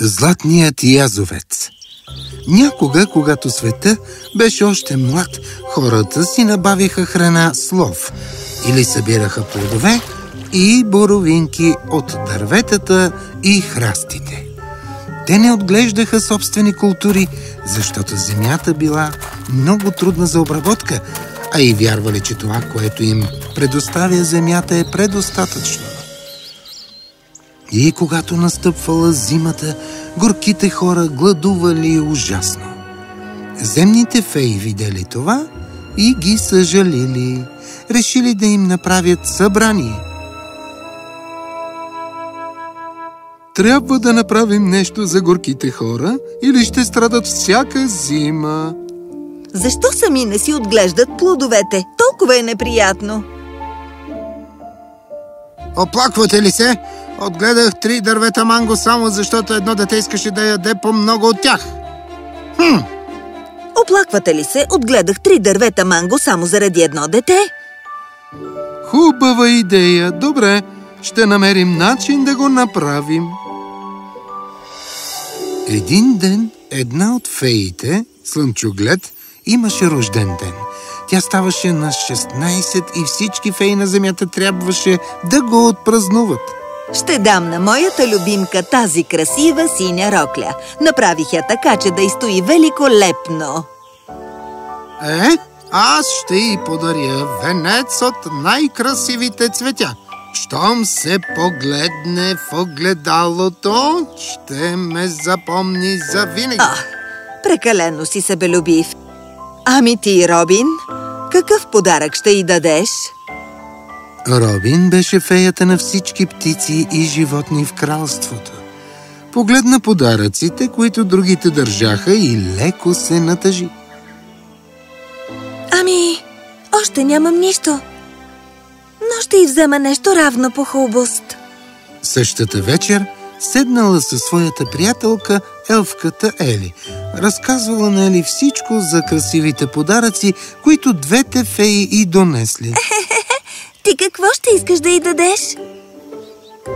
Златният язовец Някога, когато света беше още млад, хората си набавиха храна с лов или събираха плодове и боровинки от дърветата и храстите. Те не отглеждаха собствени култури, защото земята била много трудна за обработка, а и вярвали, че това, което им предоставя земята е предостатъчно. И когато настъпвала зимата, горките хора гладували ужасно. Земните феи видели това и ги съжалили. Решили да им направят събрание. Трябва да направим нещо за горките хора или ще страдат всяка зима. Защо сами не си отглеждат плодовете? Толкова е неприятно. Оплаквате ли се? Отгледах три дървета манго само защото едно дете искаше да яде по-много от тях. Хм, Оплаквате ли се? Отгледах три дървета манго само заради едно дете? хубава идея. Добре, ще намерим начин да го направим. Един ден една от феите, Слънчоглед, имаше рожден ден. Тя ставаше на 16 и всички феи на земята трябваше да го отпразнуват. Ще дам на моята любимка тази красива синя рокля. Направих я така, че да изстои великолепно. Е, аз ще й подаря венец от най-красивите цветя. Щом се погледне в огледалото, ще ме запомни за винаги. Ах, прекалено си себелюбив. Ами ти, Робин, какъв подарък ще й дадеш? Робин беше феята на всички птици и животни в кралството. Погледна подаръците, които другите държаха и леко се натъжи. Ами, още нямам нищо. Но ще й взема нещо равно по хубост. Същата вечер седнала със своята приятелка елфката Ели. Разказвала на Ели всичко за красивите подаръци, които двете феи и донесли. Ти какво ще искаш да й дадеш?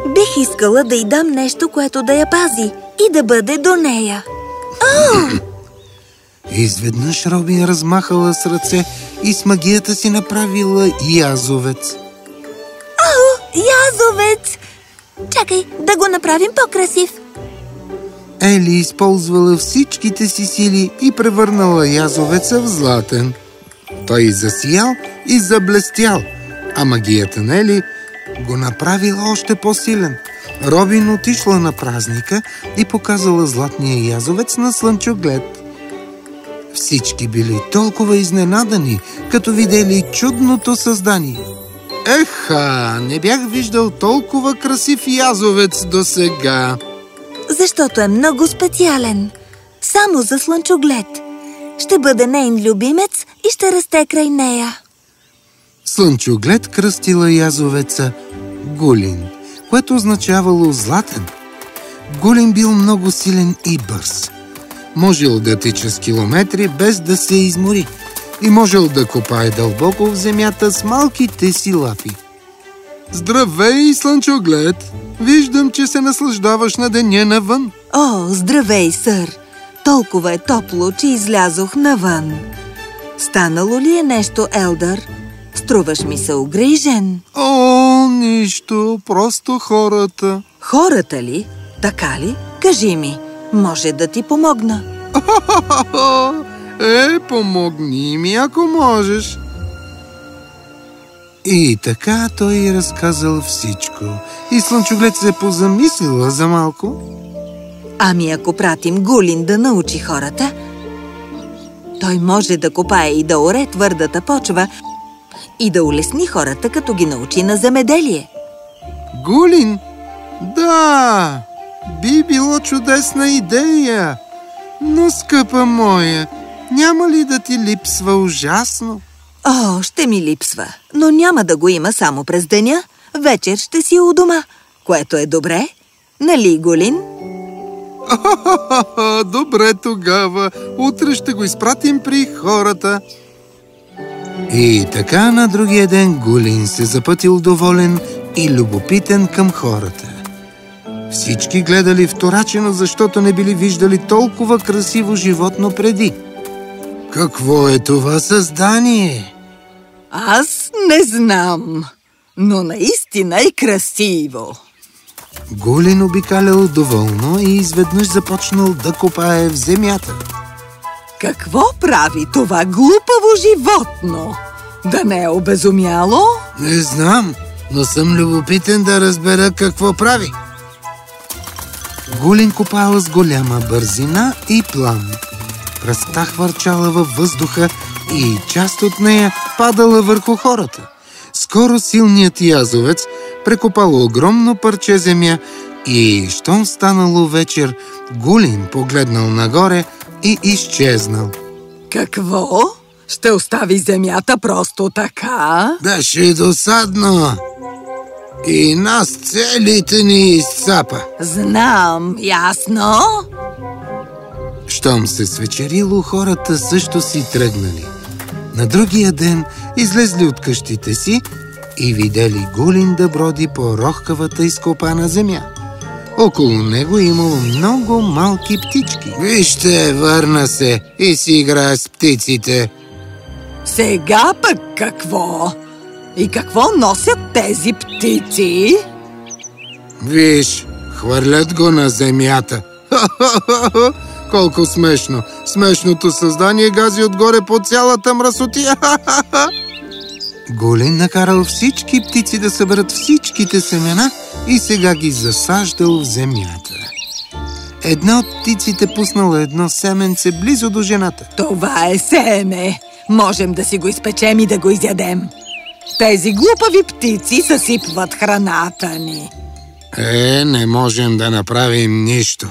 Бих искала да й дам нещо, което да я пази и да бъде до нея. Изведнъж Робин размахала с ръце и с магията си направила язовец. Ау, язовец! Чакай, да го направим по-красив. Ели използвала всичките си сили и превърнала язовеца в златен. Той засиял и заблестял, а магията на Ели го направила още по-силен. Робин отишла на празника и показала златния язовец на слънчоглед. Всички били толкова изненадани, като видели чудното създание. Еха, не бях виждал толкова красив язовец до сега. Защото е много специален. Само за слънчоглед. Ще бъде нейн любимец и ще расте край нея. Слънчоглед кръстила язовеца Гулин, което означавало златен. Гулин бил много силен и бърз. Можел да тича с километри без да се измори и можел да копае дълбоко в земята с малките си лапи. Здравей, слънчоглед! Виждам, че се наслаждаваш на деня навън. О, здравей, сър! Толкова е топло, че излязох навън. Станало ли е нещо, Елдър? Струваш ми се огрижен. О, нищо, просто хората. Хората ли? Така ли? Кажи ми, може да ти помогна. Е, помогни ми, ако можеш. И така той разказал всичко. И Слънчоглед се позамислила за малко. Ами ако пратим Гулин да научи хората, той може да копае и да оре твърдата почва и да улесни хората, като ги научи на земеделие. Гулин? Да, би било чудесна идея. Но, скъпа моя, няма ли да ти липсва ужасно? О, ще ми липсва, но няма да го има само през деня. Вечер ще си у дома, което е добре. Нали, Гулин? Добре тогава. Утре ще го изпратим при хората. И така на другия ден Гулин се запътил доволен и любопитен към хората. Всички гледали вторачено, защото не били виждали толкова красиво животно преди. Какво е това създание? Аз не знам, но наистина е красиво. Гулин обикалял доволно и изведнъж започнал да копае в земята. Какво прави това глупаво животно? Да не е обезумяло? Не знам, но съм любопитен да разбера какво прави. Гулин копала с голяма бързина и план. Пръста хвърчала във въздуха и част от нея падала върху хората. Скоро силният язовец прекопал огромно парче земя и, щом станало вечер, Гулин погледнал нагоре и изчезнал. Какво? Ще остави земята просто така? Беше досадно. И нас целите ни изцапа. Знам, ясно? Щом се свечерило, хората също си тръгнали. На другия ден излезли от къщите си и видели Гулин да броди по рохкавата изкопана земя. Около него имало много малки птички. Вижте, върна се и си играе с птиците. Сега пък какво? И какво носят тези птици? Виж, хвърлят го на земята. Колко смешно! Смешното създание гази отгоре по цялата мръсотия. Голин накарал всички птици да съберат всичките семена и сега ги засаждал в земята. Една от птиците пуснала едно семенце близо до жената. Това е семе. Можем да си го изпечем и да го изядем. Тези глупави птици съсипват храната ни. Е, не можем да направим нищо.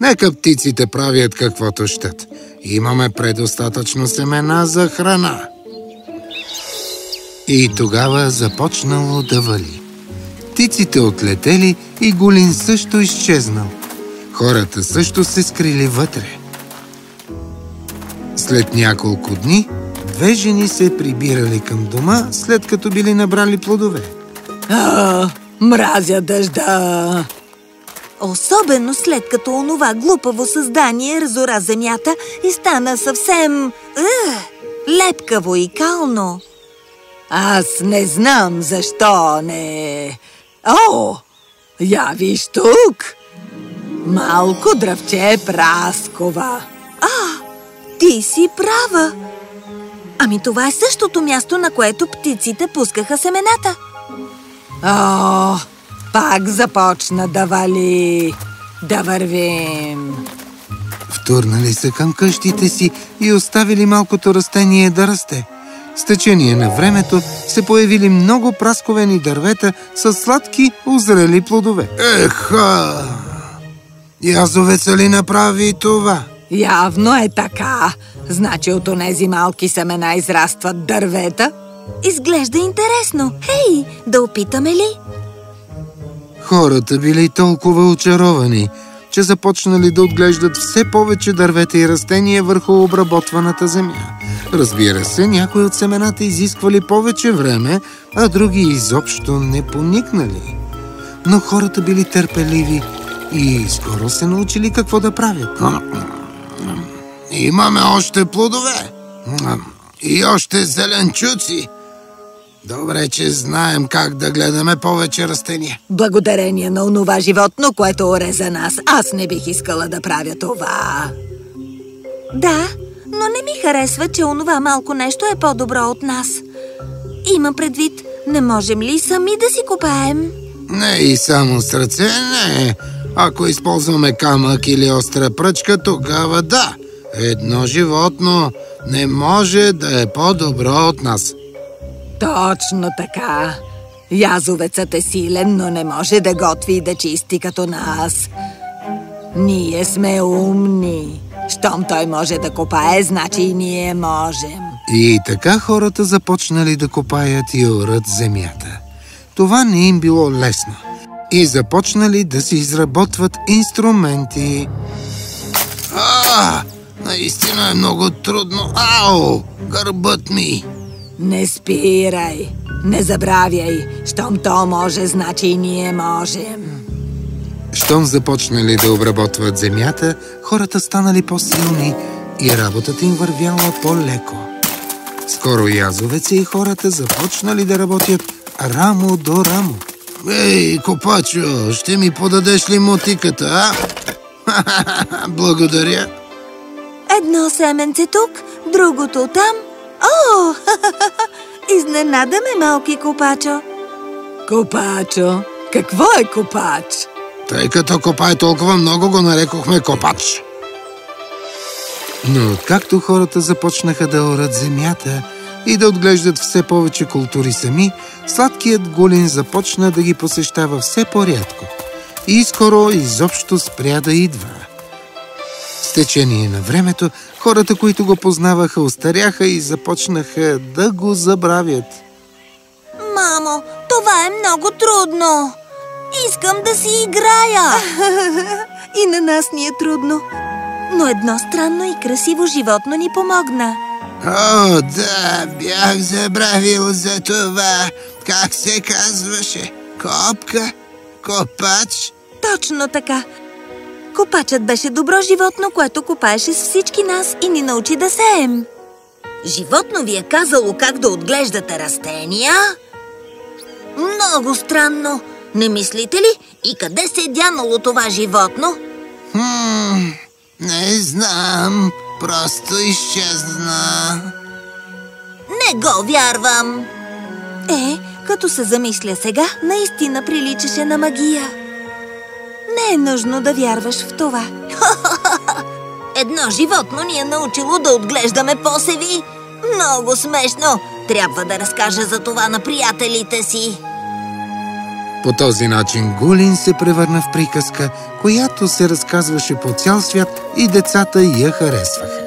Нека птиците правят каквото щат. Имаме предостатъчно семена за храна. И тогава започнало да вали. Птиците отлетели и Голин също изчезнал. Хората също се скрили вътре. След няколко дни две жени се прибирали към дома, след като били набрали плодове. А, мразя дъжда. Особено след като онова глупаво създание разора земята и стана съвсем... Ugh, лепкаво и кално. Аз не знам защо не... О, я виж тук! Малко дръвче праскова. А, ти си права. Ами това е същото място, на което птиците пускаха семената. О, пак започна да вали. Да вървим. Втурнали се към къщите си и оставили малкото растение да расте. С течение на времето се появили много прасковени дървета с сладки, озрели плодове. Еха! Язовеца ли направи това? Явно е така. Значи от онези малки семена израстват дървета? Изглежда интересно. Хей, да опитаме ли? Хората били толкова очаровани, че започнали да отглеждат все повече дървета и растения върху обработваната земя. Разбира се, някои от семената изисквали повече време, а други изобщо не поникнали. Но хората били търпеливи и скоро се научили какво да правят. Имаме още плодове и още зеленчуци. Добре, че знаем как да гледаме повече растения. Благодарение на онова животно, което оре за нас. Аз не бих искала да правя това. Да, но не ми харесва, че онова малко нещо е по-добро от нас. Има предвид, не можем ли сами да си копаем? Не и само с ръце, не. Ако използваме камък или остра пръчка, тогава да. Едно животно не може да е по-добро от нас. Точно така. Язовецът е силен, но не може да готви и да чисти като нас. Ние сме умни. Щом той може да копае, значи и ние можем. И така хората започнали да копаят и орат земята. Това не им било лесно. И започнали да си изработват инструменти. А, наистина е много трудно. Ау, гърбът ми! Не спирай, не забравяй. Щом то може, значи и ние можем. Щом започнали да обработват земята, хората станали по-силни и работата им вървяла по-леко. Скоро язовеца и хората започнали да работят рамо до рамо. Ей, копачо, ще ми подадеш ли мотиката, а? Благодаря. Едно семенце тук, другото там. О, изненада ме, малки копачо. Копачо? Какво е копач? Тъй като копае толкова много, го нарекохме копач. Но откакто хората започнаха да орат земята и да отглеждат все повече култури сами, сладкият гулин започна да ги посещава все по-рядко и скоро изобщо спря да идва. С течение на времето, хората, които го познаваха, остаряха и започнаха да го забравят. Мамо, това е много трудно. Искам да си играя. И на нас ни е трудно. Но едно странно и красиво животно ни помогна. О, да, бях забравил за това. Как се казваше? Копка? Копач? Точно така. Копачът беше добро животно, което копаеше с всички нас и ни научи да сеем. Животно ви е казало как да отглеждате растения? Много странно. Не мислите ли? И къде се е дянало това животно? Хм, не знам. Просто изчезна. Не го вярвам. Е, като се замисля сега, наистина приличаше на магия. Не е нужно да вярваш в това. Едно животно ни е научило да отглеждаме посеви. Много смешно. Трябва да разкажа за това на приятелите си. По този начин Гулин се превърна в приказка, която се разказваше по цял свят и децата я харесваха.